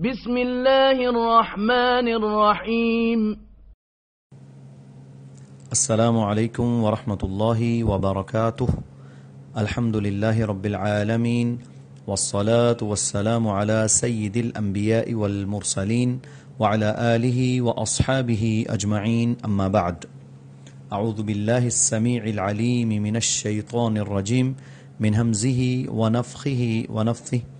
بسم الله الرحمن الرحيم السلام عليكم ورحمة الله وبركاته الحمد لله رب العالمين والصلاة والسلام على سيد الأنبياء والمرسلين وعلى آله وأصحابه أجمعين أما بعد۔ أعوذ بالله السميع العليم من الشيطان الرجيم من همزه ونفخه ونفثه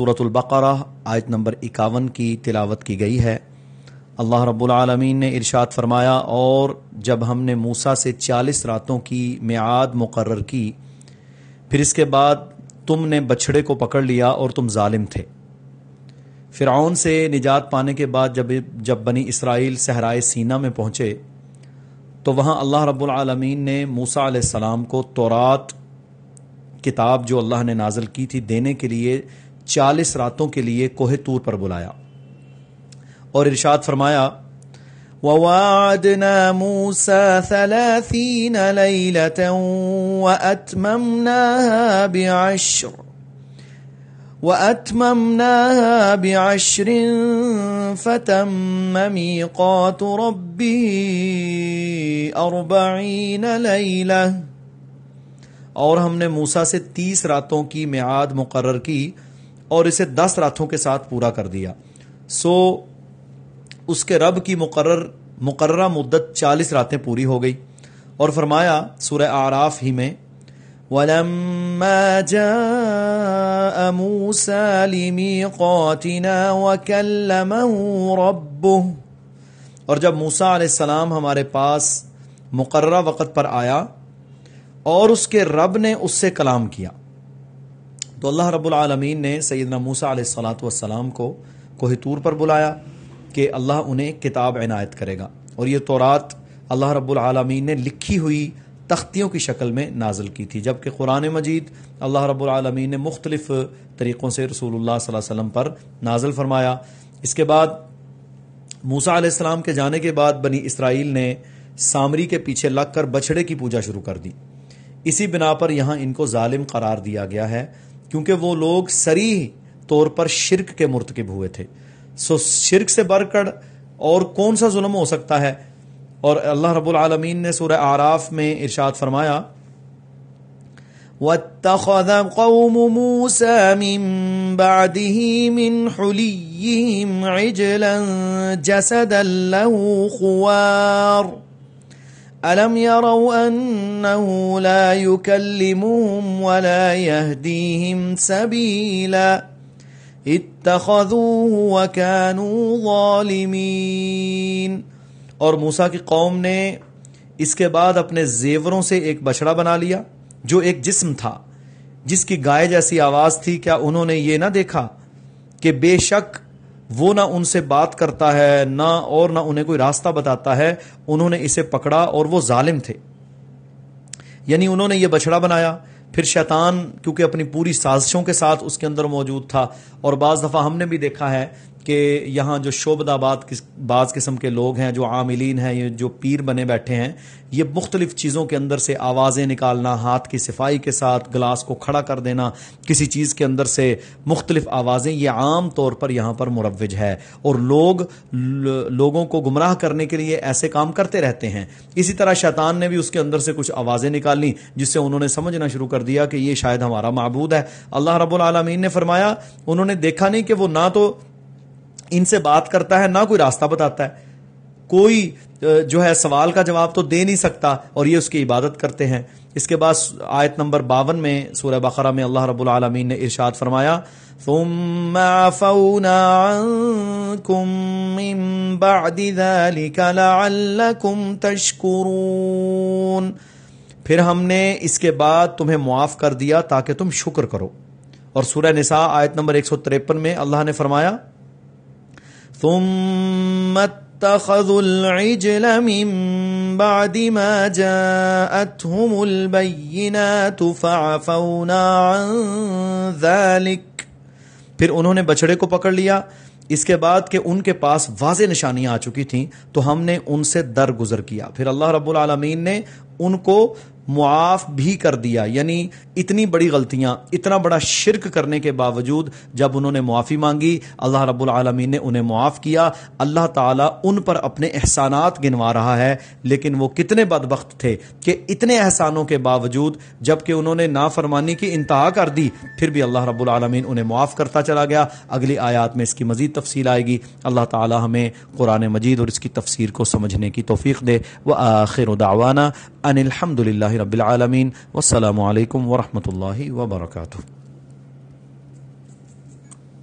سورة البقرہ آیت نمبر اکاون کی تلاوت کی گئی ہے۔ اللہ رب العالمین نے ارشاد فرمایا، اور جب ہم نے موسا سے چالیس راتوں کی میعاد مقرر کی، پھر اس کے بعد تم نے بچھڑے کو پکڑ لیا اور تم ظالم تھے۔ فرعون سے نجات پانے کے بعد جب جب بنی اسرائیل صحرائے سینا میں پہنچے، تو وہاں اللہ رب العالمین نے موسا علیہ السلام کو تورات کتاب جو اللہ نے نازل کی تھی دینے کے لیے چالیس راتوں کے لیے کوہ تور پر بلایا۔ اور ارشاد فرمایا، وَوَعَدْنَا مُوسَى ثَلَاثِينَ لَيْلَةً وَأَتْمَمْنَاهَا بِعَشْرٍ وَأَتْمَمْنَاهَا بِعَشْرٍ فَتَمَّ مِيقَاتُ رَبِّهِ أَرْبَعِينَ لَيْلَةً۔ اور ہم نے موسیٰ سے تیس راتوں کی میعاد مقرر کی۔ اور اسے دس راتوں کے ساتھ پورا کر دیا۔ سو اس کے رب کی مقرر، مقررہ مدت چالیس راتیں پوری ہو گئی۔ اور فرمایا سورہ آراف ہی میں، وَلَمَّا جَاءَ مُوسَى لِمِيقَاتِنَا وَكَلَّمَهُ رَبُّهُ۔ اور جب موسیٰ علیہ السلام ہمارے پاس مقررہ وقت پر آیا اور اس کے رب نے اس سے کلام کیا تو اللہ رب العالمین نے سیدنا موسیٰ علیہ السلاۃ والسلام کو کوہ طور پر بلایا کہ اللہ انہیں کتاب عنایت کرے گا اور یہ تورات اللہ رب العالمین نے لکھی ہوئی تختیوں کی شکل میں نازل کی تھی، جبکہ قرآن مجید اللہ رب العالمین نے مختلف طریقوں سے رسول اللہ صلی اللہ علیہ وسلم پر نازل فرمایا۔ اس کے بعد موسیٰ علیہ السلام کے جانے کے بعد بنی اسرائیل نے سامری کے پیچھے لگ کر بچھڑے کی پوجا شروع کر دی۔ اسی بنا پر یہاں ان کو ظالم قرار دیا گیا ہے۔ کیونکہ وہ لوگ سریح طور پر شرک کے مرتکب ہوئے تھے۔ سو شرک سے بڑھ کر اور کون سا ظلم ہو سکتا ہے؟ اور اللہ رب العالمین نے سورہ آراف میں ارشاد فرمایا، وَاتَّخَذَ قَوْمُ مُوسَى مِن بَعْدِهِ مِنْ حُلِيِّهِمْ عِجْلًا جَسَدًا لَهُ خُوَارٌ أَلَمْ يَرَوْا أَنَّهُ لَا يُكَلِّمُهُمْ وَلَا يَهْدِيهِمْ سَبِيلًا اتخذوه وكانوا ظالمين اور موسیٰ کی قوم نے اس کے بعد اپنے زیوروں سے ایک بچڑا بنا لیا جو ایک جسم تھا، جس کی گائے جیسی آواز تھی، کیا انہوں نے یہ نہ دیکھا کہ بے شک وہ نہ ان سے بات کرتا ہے، نہ اور نہ انہیں کوئی راستہ بتاتا ہے۔ انہوں نے اسے پکڑا اور وہ ظالم تھے۔ یعنی انہوں نے یہ بچڑا بنایا۔ پھر شیطان، کیونکہ اپنی پوری سازشوں کے ساتھ اس کے اندر موجود تھا اور بعض دفعہ ہم نے بھی دیکھا ہے کہ یہاں جو شعبد آباد بعض قسم کے لوگ ہیں، جو عاملین ہیں جو پیر بنے بیٹھے ہیں، یہ مختلف چیزوں کے اندر سے آوازیں نکالنا، ہاتھ کی صفائی کے ساتھ گلاس کو کھڑا کر دینا، کسی چیز کے اندر سے مختلف آوازیں، یہ عام طور پر یہاں پر مروج ہے۔ اور لوگ لوگوں کو گمراہ کرنے کے لیے ایسے کام کرتے رہتے ہیں۔ اسی طرح شیطان نے بھی اس کے اندر سے کچھ آوازیں نکالی جس سے انہوں نے سمجھنا شروع کر دیا کہ یہ شاید ہمارا معبود ہے۔ اللہ رب العالمین نے فرمایا، انہوں نے دیکھا نہیں کہ وہ نہ تو ان سے بات کرتا ہے، نہ کوئی راستہ بتاتا ہے۔ کوئی جو ہے، سوال کا جواب تو دے نہیں سکتا اور یہ اس کی عبادت کرتے ہیں۔ اس کے بعد آیت نمبر باون میں سورہ بقرہ میں اللہ رب العالمین نے ارشاد فرمایا، ثم عفونا عنكم من بعد ذلك لعلكم تشكرون۔ پھر ہم نے اس کے بعد تمہیں معاف کر دیا تاکہ تم شکر کرو۔ اور سورہ نساء آیت نمبر 153 میں اللہ نے فرمایا ثم اتخذوا العجل من بعد ما جاءتهم البينات فعفونا عن ذلك۔ پھر انہوں نے بچڑے کو پکڑ لیا۔ اس کے بعد کہ ان کے پاس واضح نشانیاں آ چکی تھیں تو ہم نے ان سے در گزر کیا۔ پھر اللہ رب العالمین نے ان کو معاف بھی کر دیا یعنی اتنی بڑی غلطیاں، اتنا بڑا شرک کرنے کے باوجود جب انہوں نے معافی مانگی، اللہ رب العالمین نے انہیں معاف کیا، اللہ تعالیٰ ان پر اپنے احسانات گنوا رہا ہے، لیکن وہ کتنے بدبخت تھے کہ اتنے احسانوں کے باوجود جبکہ انہوں نے نافرمانی کی انتہا کر دی، پھر بھی اللہ رب العالمین انہیں معاف کرتا چلا گیا۔ اگلی آیات میں اس کی مزید تفصیل آئے گی۔ اللہ تعالیٰ ہمیں قرآن مجید اور اس کی تفسیر کو سمجھنے کی توفیق دے۔ وہ آخر دعوانا ان الحمد للہ رب العالمین والسلام علیکم ورحمۃ اللہ وبرکاتہ۔